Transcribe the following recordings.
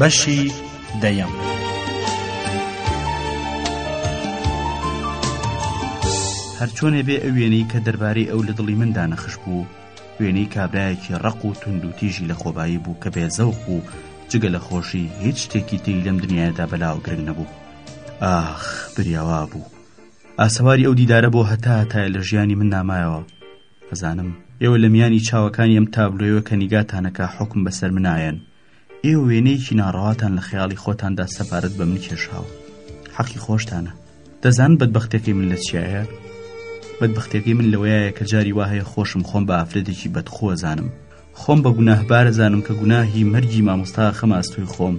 بەشی دەیەم. هەرچۆنێ بێ ئەو وێنەی کە دەربارەی ئەو لە دڵی مندا نەخش بوو وێنەی کابراایەکی ڕق و تونند و تیژی لە خۆبایی بوو کە بێ زەوق و جگە لە خۆشی هیچ شتێکی تری لەم دنیادا بەلاو گرنگ نەبوو ئاخ بریاوا بوو ئاسەواری ئەو دیدارە بۆ هەتا هەتای لە ژیانی من نامایەوە ئەزانم ئێوە لە میانی چاوەکانی ئەم تابلۆیەوە کە نیگاتانەکە حکم بەسەر منایەن ئێوە وێنەیەکی ناڕەواتان لە خەیاڵی خۆتاندا سەبارەت بە من کێشاوە حەقی خۆشتانە دەزان بەدبختەکەی من لە چیایە بەدبختەکەی من لەوەیە کە جاری وا هەیە خۆشم خۆم بە ئافرەتێکی بەدخوەزانم خۆم بە گوناهبارە زانم کە گوناهی مەرگی مامۆستا خەماستوی خۆم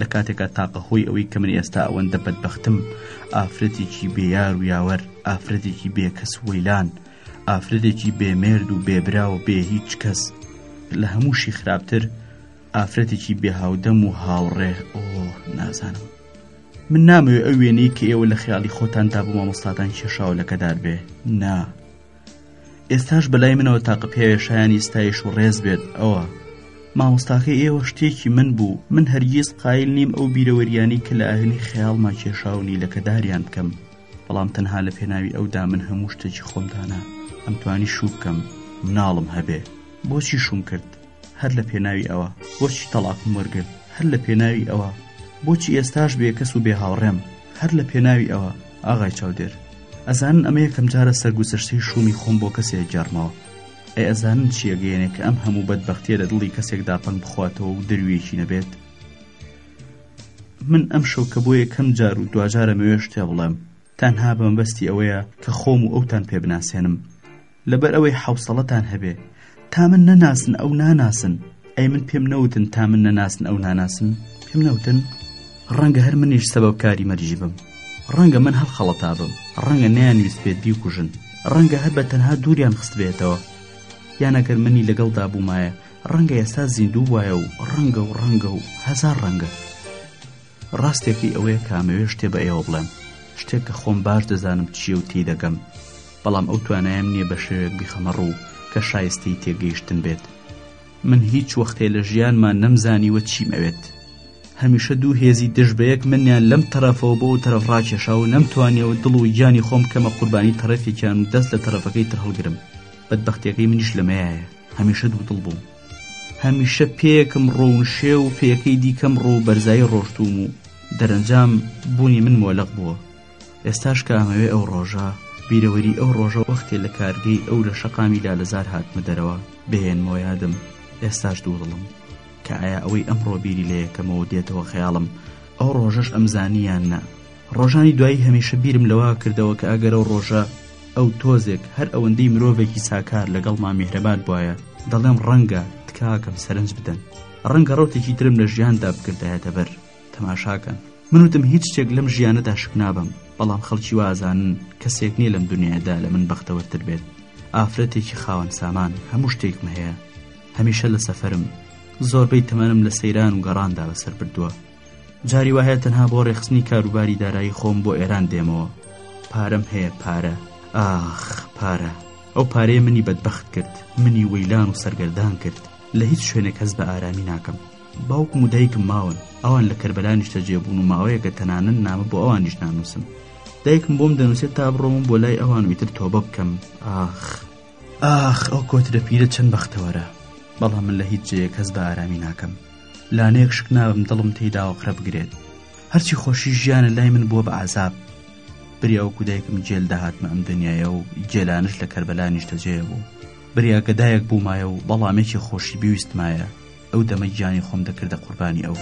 لە کاتێکا تاقە هۆی ئەوەی کە من ئێستا ئەوەندە بەدبختم ئافرەتێکی بێیار و یاوەر ئافرەتێکی بێکەس وەیلان و ئافرەتێکی بێ مێرد و بێ برا و بێ هیچ کەس لە هەمووشی خراپتر ئافرەتێکی بێ هاودەم و هاوڕێ ئۆ نازانم من نامەوێ ئەو وێنەی کە ئێوە لە خیاڵی خۆتاندا بۆ مامۆستاتان کێشاوە لەکەدار بێ نا ئێستاش بەلای منەوە تاقە پێوێشایانی ستایش و ڕێز بێت ئەوە مامۆستاکەی ئێوە شتێکی من بوو من هەرگیز قایل نیم ئەو بیرەوەریانی کە لە ئاهنی خەیاڵما کێشاونی لەکەداریان بکەم بەڵام تەنها لە پێناوی ئەودا من هەموو شتێکی خۆم دانا ئەمتوانی شوو بکەم مناڵم هەبێ بۆچی شوم کرد هەر لە پێناوی ئەوە بۆچی تەڵاقم وەرگرت هەر لە پێناوی ئەوە بۆچی ئێستاش بێ کەس و بێ هاوڕێم هەر لە پێناوی ئەوە ئاغای چاودێر ئەزانن ئەمە یەکەم جارە سەرگوزەشتەی شومی خۆم بۆ کەسێک گەڕمەوە ئەی ئەزانن چیەگەیەنێک کە ئەم هەموو بەدبختیە لە دڵی کەسێکدا پەنگ بخواتەوە و دەرویەکی نەبێت من ئەم شەو کە بۆ یەکەم جار و دواجارە مەوێ شتێ بڵێم تەنها بەمبەستی ئەوەیە کە خۆم و ئەوتان پێ بناسێنم لەبەر ئەوەی حوسەڵەتان هەبێ تا من نەناسن ئەو ناناسن ئەی من پێم نەوتن تا من نەناسن ئەو ناناسن پێم نەوتن ڕەنگە هەر منیش سەبەبکاری مەرجی بم ڕەنگە من هەر خەڵەتا بم ڕەنگە نیانویست بێت بیکوژن ڕەنگە هەر بە تەنها دووریان خست بێتەوە یان ئەگەر منی لەگەڵدا بوومایە ڕەنگە ئێستا زیندوو بوایە و ڕەنگە و ڕەنگە و هەزار ڕەنگە ڕاستێکی ئەوەیە کامەوێ شتێ بە ئێوە بڵێم شتێک کە خۆم باش دەزانم چیە و تێی دەگەم بەڵام ئەو توانایم نییە بە شێوێک بیخەمە ڕوو کە شایستەی تێگەیشتن بێت من هیچ وەختێ لە ژیانما نەمزانیوە چیم ئەوێت هەمیشە دوو هێزی دژ بە یەک منیان لەم تەرەفەوە بۆ و تەرەف ڕاکێشا و نەمتوانیەوە دڵ و گیانی خۆم کەمە قوربانی تەرەفێکیان و دەست لە تەرەفەکەی تر هەڵگرم بەدبەختیەکەی منیش لەمەیە هەمیشە دوو دڵ بووم هەمیشە پێکم ڕۆونشێ و پێەکەی دیکەم ڕۆ بەرزایی ڕۆشتوم و دەرەنجام بوونی من مۆلق بووە ئێستاش کامەوێ ئەو ڕۆژە بیرەوەری ئەو ڕۆژە وەختێ لە کارگەی ئەو لە شەقامی لالەزار هاتمە دەرەوە بهێن مۆیادم ئێستاش دوو دڵم کە ئایا ئەوەی ئەمڕۆ بیری لە یەکەمەوە دێتەوە خەیاڵم ئەو ڕۆژەش ئەمزانیان نە ڕۆژانی دوایی هەمیشە بیرم لەوە کردەوە کە ئەگەرەو ڕۆژە ئەو تۆزێک هەر ئەوەندەی مرۆڤێکی ساکار لەگەڵ مامیهرەبان بواە دەڵێم ڕەنگە تکاکەم سەرنج بدەن ڕەنگە ڕوتێکی ترم لە ژیاندا بکردایەتە بەر تەماشاکەن منوتم هیچ شتێک لەم ژیانەدا شک نابم بەڵام خەڵکی وازانن کەسێک نییە لەم دنیادا لە من بەختەوەرتر بێت ئافرەتێکی خاوەن سامان هەموو شتێکم هەیە هەمیشە لە سەفرم زۆربەی تەمەنم لە سەیران و گەڕاندا بەسەر بردووە جاری وایە تەنها بۆ ڕێخستنی کاروباری دارایی خۆم بۆ ئێران دێمەوە پارەم هەیە پارە ئاخ پارە ئەو پارەیە منی بەدبخت کرد منی وەیلان و سەرگەردان کرد لە هیچ شوێنێک هەز بە ئارامی ناکەم باوک مدایکم ماون ئەوان لە کەربەلا نیشتە جێبوون و ماوەیەکە تەنانن نامە بۆ ئەوان نیش نانووسم دایکم بۆم دەنووسێت تا بڕۆم بۆ لای ئەوان ویتر تۆبە بکەم ئاخ ئاخ ئەو کۆترە پیرە چەند بەختەوەرە بەڵام من لە هیچ جەیەک هەز بە ئارامی ناکەم لانەیەک شک نابم دڵم تێی داوەقرە بگرێت هەرچی خۆشی ژیانە لای من بووە بە عذاب بریا و کودایکم جێل داهاتمە ئەم دنیاە و جێلانش لە کەربەلا نیشتەجێ بوو بریا گەدایەک بوومایە و بەڵامێکی خۆشی بویستمایە ئەو دەمە گیانی خۆم دەکردە قوربانی ئەو.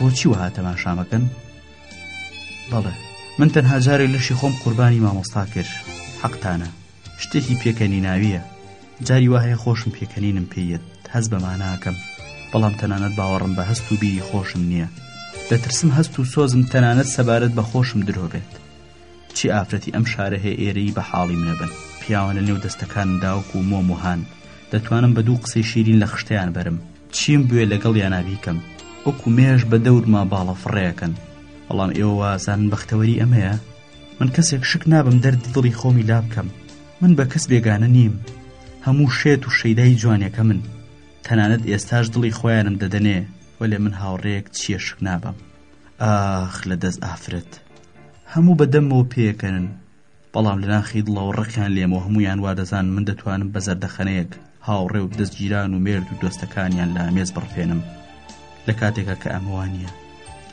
بۆچی وەها تەماشامەکەن بەڵێ من تەنها جارێ لەشی خۆم قوربانی مامۆستا کرد حەقتانە شتێکی پێکەنیناوییە جاری وا هەیە خۆشم پێکەنینم پێ یەت هەست بە ماناکەم بەڵام تەنانەت باوەڕم بە هەست و بیری خۆشم نییە دەترسم هەست و سۆزم تەنانەت سەبارەت بە خۆشم درۆ بێت چی ئافرەتی ئەم شارە هەیە ئێرەی بە حاڵیم نەبن پیاوە لە نێو دەستەکان داوک و مۆم و هان دەتوانم بە دوو قسەی شیرین لە خشتیان بەرم چیم بوێ لەگەڵ یانابیکەم وەکو مێش بە دەورما باڵە فڕەیەکەن بەڵام ئێوە وازان بەختەوەری ئەمەیە من کەسێک شک نابم دەردی دڵی خۆمی لا بکەم من بە کەس بێگانە نیم هەموو شێت و شەیدای جوانەکە من تەنانەت ئێستاش دڵی خۆیانم دەدەنێ وەلێ من هاوڕێیەک چییە شک نابم ئاخ لە دەست ئافرەت هەموو بەدەمەوە پێکەنن بەڵام لە ناخی دڵەوە ڕقیان لێمەوە هەمویان وا دەزان من دەتوانم بە زەردەخەنەیەک هاوڕێ و دەستگیران و مێرد و دۆستەکانیان لە ئامێز بڕفێنم لە کاتێکە کە ئەمەوان نییە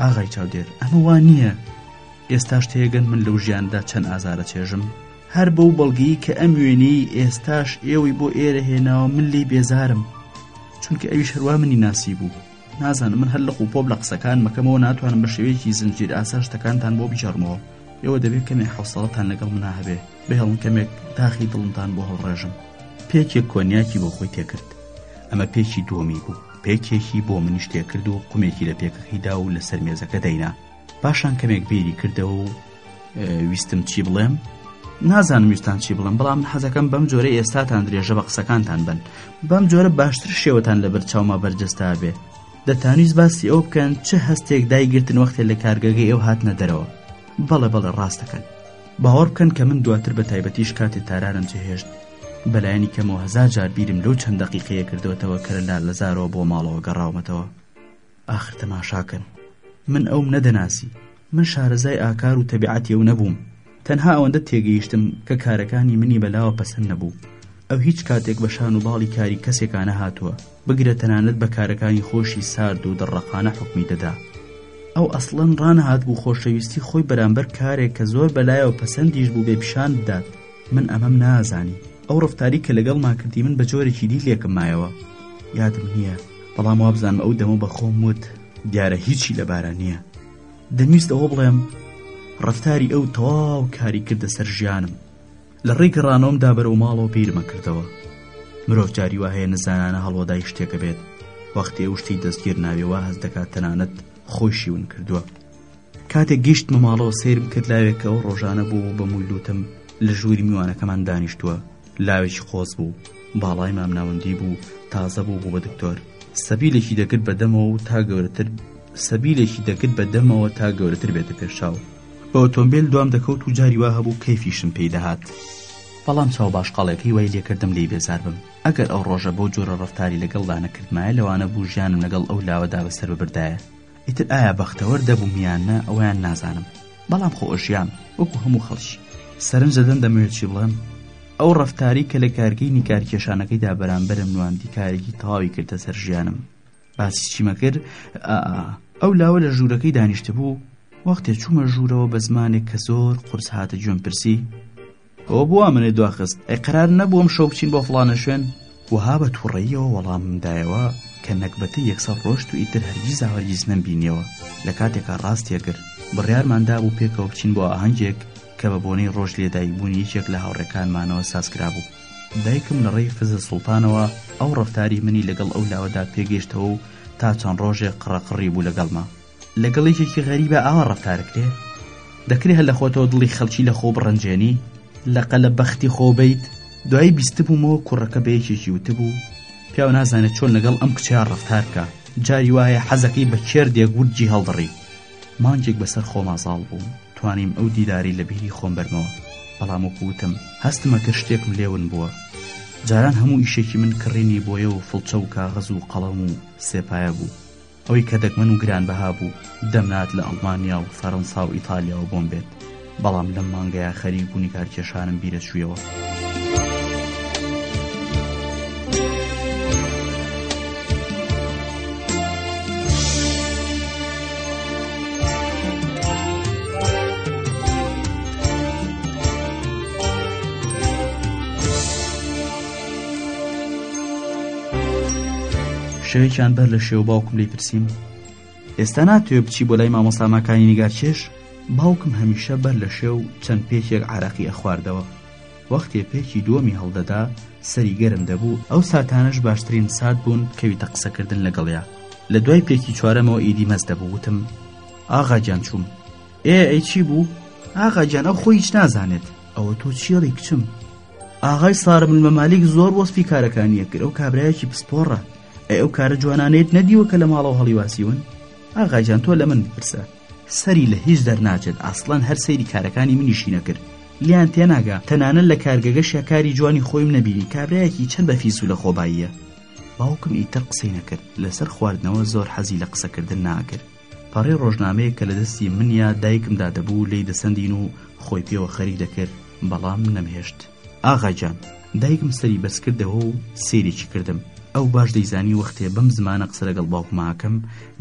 ئاغای چاودێر ئەمەوان نییە ئێستاش تێگەن من لەو ژیاندا چەند ئازارە چێژم هەر بەو بەڵگەی کە ئەم وێنەی ئێستاش ئێوەی بۆ ئێرە هێناوە من لی بێزارم چونکە ئەوی شەروا منی ناسی بوو نازانم من هەر لق و پۆپ لە قسەکانمەکەمەوە ناتوانم بە شێوەیەکی زنجیر ئاسا شتەکانتان بۆ بگێڕمەوە ئێوە دەبێت کەمێک حوسڵەتان لەگەڵ منا هەبێ بهێڵن کەمێک داخی دڵمتان بۆ هەڵڕێژم پێکێک کۆنیاکی بۆ خۆی تێکرد ئەمە پێکی دووەمی بوو پێکێکی بۆ منیش تێکرد و قومێکی لە پێکەکەیدا و لەسەر مێزەکە دەینا پاشان کەمێک بیری کردەوە و ویستم چی بڵێم نازانم ویستان چی بڵم بەڵام حەزەکەم بەم جۆرە ئێستاتان درێژە بە قسەکانتان بن بەم جۆرە باشتر شێوەتان لە بەرچاوما بەرجەستا بێ دەتانویست باسی ئەو بکەن چه هەستێک دایگرتن وەختێ لە کارگەگەی ئەو هاتنە دەرەوە بەڵێ بەڵێ ڕاستەکەن باوەڕ بکەن کە من دواتر بە تایبەتیش کاتێ تارانم جهێشت بەلایەنی کەمەوە هزار جار بیرم لەو چەند دەقیقەیە کردوێتەوە کە لە لالەزارەوە بۆ ماڵەوە گەڕاومەتەوە ئاخر تەماشا کەن من ئەوم نەدەناسی من شارەزای ئاکار و تەبیعەتی ئەو نەبووم تەنها ئەوەندە تێگەیشتم کە کارەکانی منی بەلاوە پەسەند نەبوو ئەو هیچ کاتێک بە شان و باڵی کاری کەسێکانە هاتووە بگرە تەنانەت بە کارەکانی خۆشی سارد و دڕەقانە حکمی دەدا ئەو ئەسڵەن ڕانەهات بوو خۆشەویستی خۆی بەرامبەر کارێک کە زۆر بەلایەوە پەسەندیش بوو بێ پیشان بدات من ئەمەم نازانی ئەو ڕفتاری کە لەگەڵما کردی من بە جۆرێکی دی لێکم مایەوە یادم نییە بەڵام وابزانم ئەو دەمە بە خۆم وت دیارە هیچی لەبارە نییە دەمویست ئەوە بڵێم ڕفتاری ئەو تەواو کاری کردە سەر ژیانم لە ڕێی گەڕانەوەم دابەرەو ماڵەوە بیرمە کردەوە مرۆڤ جاری وا هەیە نزانانە هەڵوەدای شتێکە بێت وەختی ئەو شتی دەستگیر ناوێ وا هەست دەکات تەنانەت خۆشیون کردووە کاتێک گیشتمە ماڵەوە سیرم کرد لاوێکەوە ڕۆژانە بوو و بە مووی لوتم لە ژووری میوانەکەمان دانیشتووە لاوێکی قۆز بوو باڵای مام ناوەندی بوو تازە بوو بوو بە دکتۆر سەبیلێکی دەکرد بە دەمەوە و تا گەورەتر سەبیلێکی دەکرد بە دەمەوە تا گەورەتر بێتە پێشاو بە ئۆتۆمبیل دوام دەکەوت و جاری وا هەبوو کەیفیشم پێی دەهات بەڵام چاو باشقاڵێکی وای لێکردم لی بێزار بم ئەگەر ئەو ڕۆژە بەو جۆرە ڕفتاری لەگەڵدا نەکردمایە لەوانە بوو ژیانم لەگەڵ ئەو لاوەدا بەسەر ببردایە ئیتر ئایا بەختەوەر دەبووم یان نە ئەوەیان نازانم بەڵام خۆ ئەژیام وەکو هەموو خەڵکی سەرنج دەدەن دەمەوێت چی بڵێم ئەو ڕەفتاری کە لە کارگەی نیگارکێشانەکەیدا بەرامبەرم نواندی کارێکی تەواوی کردە سەر ژیانم باسی چیمە کرد ئەو لاوە لە ژوورەکەی دانیشتبوو وەختێ چوومە ژوورەوە بە زمانێک کە زۆر قرس هاتە گوێم پرسی ئەوە بۆ وا منێ دواخست ئەی قەرار نەبوو ئەم شەو بچین بۆ فڵانە شوێن وەها بە تووڕەییەوە وەڵامم دایەوە کە نەگبەتە یەکسەر ڕۆشت و ئیتر هەرگیز و هەرگیز نەمبینیەوە لە کاتێکا ڕاستی ئەگرت بڕیارمان دابوو پێکەوە بچین بۆ ئاهەنگێک کە بە بۆنەی ڕۆژ لێدایکبوونی یەکێک لە هاوڕێکانمانەوە ساز کرابوو دایکم لە ڕێی فزە سوڵتانەوە ئەو ڕەفتاری منی لەگەڵ ئەو لاوەدا پێگەیشتەوە و تا چەند ڕۆژێک قڕەقڕی بوو لەگەڵما لەگەڵ یەکێکی غەریبە ئاوا ڕەفتارکرێ دەکرێ هەر لە خۆتەوە دڵی خەڵکی لە خۆ بڕەنجێنی لە قەلە بەختی خۆ بیت دوایی بیستبوومەوە کوڕەکە بە یەکێکی وتبوو پیاو نازانێت چۆن لەگەڵ ئەم کچیان ڕفتار بکە جاری وایە حەزەکەی بە کێردێک وردجی هەڵدڕی مانگێک بەسەر خۆمازاڵ بووم توانیم ئەو دیداری لە بیری خۆم بەرمەوە بەڵام وکوتم هەستمە کە شتێکم لێون بووە جاران هەموو ئیشێکی من کڕینی بۆیە و فڵچە و کاغەز و قەڵەم و سێپایە بوو ئەوەی کە دەگمەن و گرانبەها بوو دەمناات لە ئەڵمانیا و فەرەنسا و ئیتالیاوە بۆم بێت، بەڵام لەم مانگەیا خەریک بوو نیگارکێشانم بیرە چوویەوە. شەوێکیان بەر لە شێو باوکم لی پرسییم ئێستا ناتوێ بچی بۆ لای مامۆساماکانی نیگارکێش باوکم هەمیشە بەر لە شێو چەند پێکێک عراقی ئەخواردەوە وەختێ پێکی دووەمی هەڵدەدا سەری گەرم دەبوو ئەو ساتانش باشترین سات بوون کەویتە قسەکردن لەگەڵیا لە دوای پێکی چوارەمەوە ئیدی مەز دەبووتم ئاغاجان چووم ئێ ئەی چی بوو ئاغاجان ئەو خۆی هیچ نازانێت ئەوە تۆ چیڵی کچم ئاغای سارم المەمالیک زۆر وەسفی کارەکانیە کرد ئەو کابراایەکی پسپۆڕە ئەی ئەو کارە جوانانێت نەدیوە کە لە ماڵەوە هەڵیواسیون ئاغاجان تۆ لە من بپرسە سەری لە هیچ دەرناچێت ئاسڵەن هەر سەیری کارەکانی منیشی نەکرد لیان تێناگا تەنانە لە کارگەگەشە کاری جوانی خۆیم نەبینی کابراایەکی چەند بە فیس و لە خۆباییە باوکم ئیتر قسەی نەکرد لەسەر خواردنەوە زۆر حەزی لە قسەکردن ناگرت پەڕەی ڕۆژنامەیەک کە لە دەستی من یا دایکمدا دەبوو لێی دەسەندین و خۆی پێوە خەریک دەکرد بەڵام نەمهێشت ئاغاجان دایکم سەری بەس کردەوە و سێریی کردم ئەو باش دەیزانی وەختێ بەم زمانە قسە لەگەڵ باوکماکەم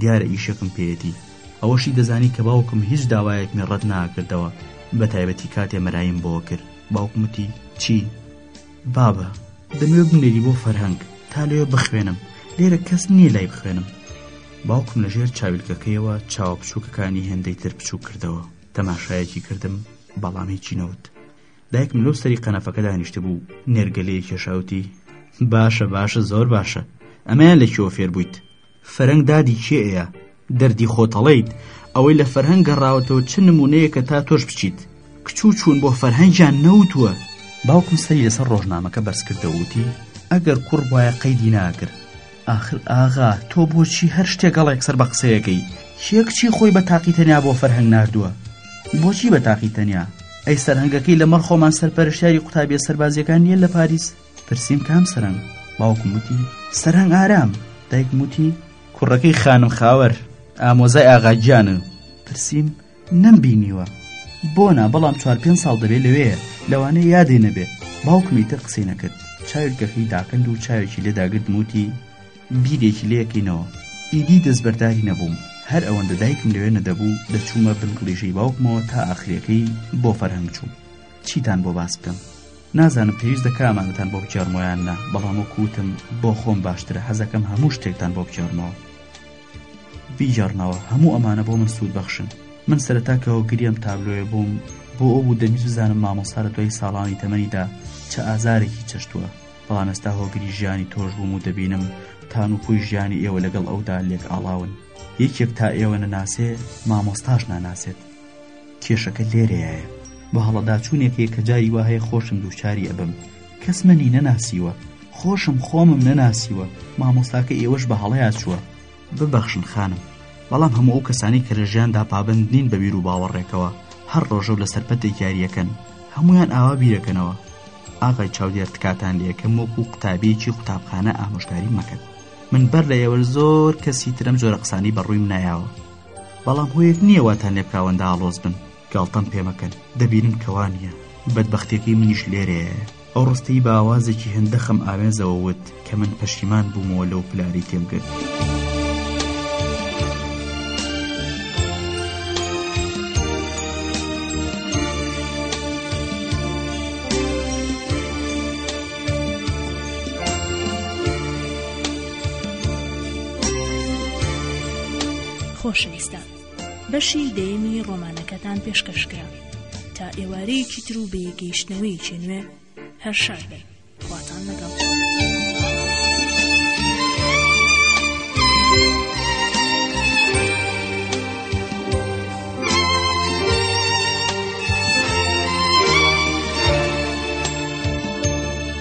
دیارە ئیشەکم پێەتی ئەوەشی دەزانی کە باوکم هیچ داوایەکمی ڕەت ناکردەوە بە تایبەتی کاتێ مەرایم بۆ کرد باوکمتی چی؟ بابە دەمەوێ بنێری بۆ فەرهەنگ تا لەوێ بخوێنم لێرە کەس نییە لای بخوێنم باوکم لە ژێر چاویلکەکەیەوە چاوە بچووکەکانی هێندەی تر بچوو کردەوە تەماشایەکی کردم بەڵام هیچی نەوت دایکم لەو سەری قەنەفەکە دانیشت بوو نێرگەلەیە کێشاوتی باشە باشە زۆر باشە ئەمەیان لە کێوە فێر بوویت فەرەنگ دادی کێ ەیە دەردی خۆت ئەڵێیت ئەوەی لە فەرهەنگ گەڕاوەتەوە چ نمونەیەکە تا تۆش بچیت کچ و چوون بۆ فەرهەنگیان نەوتووە باوکم سەری لەسەر ڕۆژنامەکە بەرزکردەوە وتی ئەگەر کوڕ بوایە قەیدی ناکرد ئاخر ئاغا تۆ بۆچی هەر شتێک گەڵێک سەر بە قسەیەکەی کێ کچی خۆی بە تاقی تەنیا بۆ فەرهەنگ ناردووە بۆچی بە تاقی تەنیا ئەی سەرهەنگەکەی لەمەڕ خۆمان سەرپەرشتیاری قوتابیە سەربازیەکان نیە لە پاریس پرسیم کام سەرنگ باوکم وتی سەرنگ ئارام دایکم وتی کوڕەکەی خانم خاوەر ئامۆزای ئاغاگیانە پرسیم نەم بینیوە بۆ نا بەڵام چوار پێ ساڵ دەبێت لەوەیە لەوانە یادێ نەبێت باوکمی تر قسەی نەکرد چاویلکەکەی داکەند و چاوێکی لێداگرت موتی بیرێکی لەکەینەوە ئیدی دەستبەرداری نەبووم هەر ئەوەندە دایکم لەوێ نەدەبوو دەچوومە بنگڵیژەی باوکمەوە تا ئاخرەکەی بۆ فەرهەنگ چوو چیتان بۆ باس بکەم نازانم پێویست دەکا ئەمانەتان بۆ بگێڕمەوە یان نا بەڵام وەکو وتم بۆ خۆم باشترە حەزەکەم هەموو شتێکتان بۆ بگێڕمەوە بیگەڕنەوە هەموو ئەمانە بۆ من سوود بەخشن من سەرەتا کە هۆگریم تابلۆێ بووم بۆ ئەو بوو دەبیست بزانم مامۆستا لە دوای ساڵانی تەمەنیدا چە ئازارێکی چەشتووە بەڵام ئێستا هۆگری ژیانی تۆش بووم و دەبینم تان و پوی ژیانی ئێوە لەگەڵ ئەودا لێک ئاڵاون یەکێک تا ئێوە نەناسێ مامۆستاش ناناسێت کێشەکە لێرەیایە بە هەڵەداچوونێک هەیە کە جاری وا هەیە خۆشم دووچاری ئەبم کەس منی نەناسیوە خۆشم خۆمم نەناسیوە مامۆستاکە ئێوەش بە هەڵەیا چووە ببەخشن خانم بەڵام هەموو ئەو کەسانی کە لە ژیاندا پابند نین بە بیر و باوەڕێکەوە هەر ڕۆژە و لەسەر پەتێک یاریەکەن هەمویان ئاوا بیرەکەنەوە ئاغای چاودێر تکاتان لەکەم وەکو قوتابیەکی قوتابخانە ئامۆژگاری مەکەن من بەر لە ئێوە زۆر کەسی ترم جۆرە قسانی بەڕووی منایەوە بەڵام هۆیەک نییە واتان لێ بکاوەندە ئاڵۆز بن گاڵتەم پێ مەکەن دەبینن کەوا نییە بەدبەختێکی منیش لێرێ ئەو ڕستەی بە ئاوازێکی هێندە خەم ئاوێزەوە وت کە من پەشیمان بوومەوە لەو پلاری تێم گرت. خۆشەویستان بەشی دەیەمی ڕۆمانەکەتان پێشکەشکرا تا ئێوارەیەکی تر و بەیەگەیشتنەوەیەکی نوێ هەر شار بن خواتان لەگەڵ.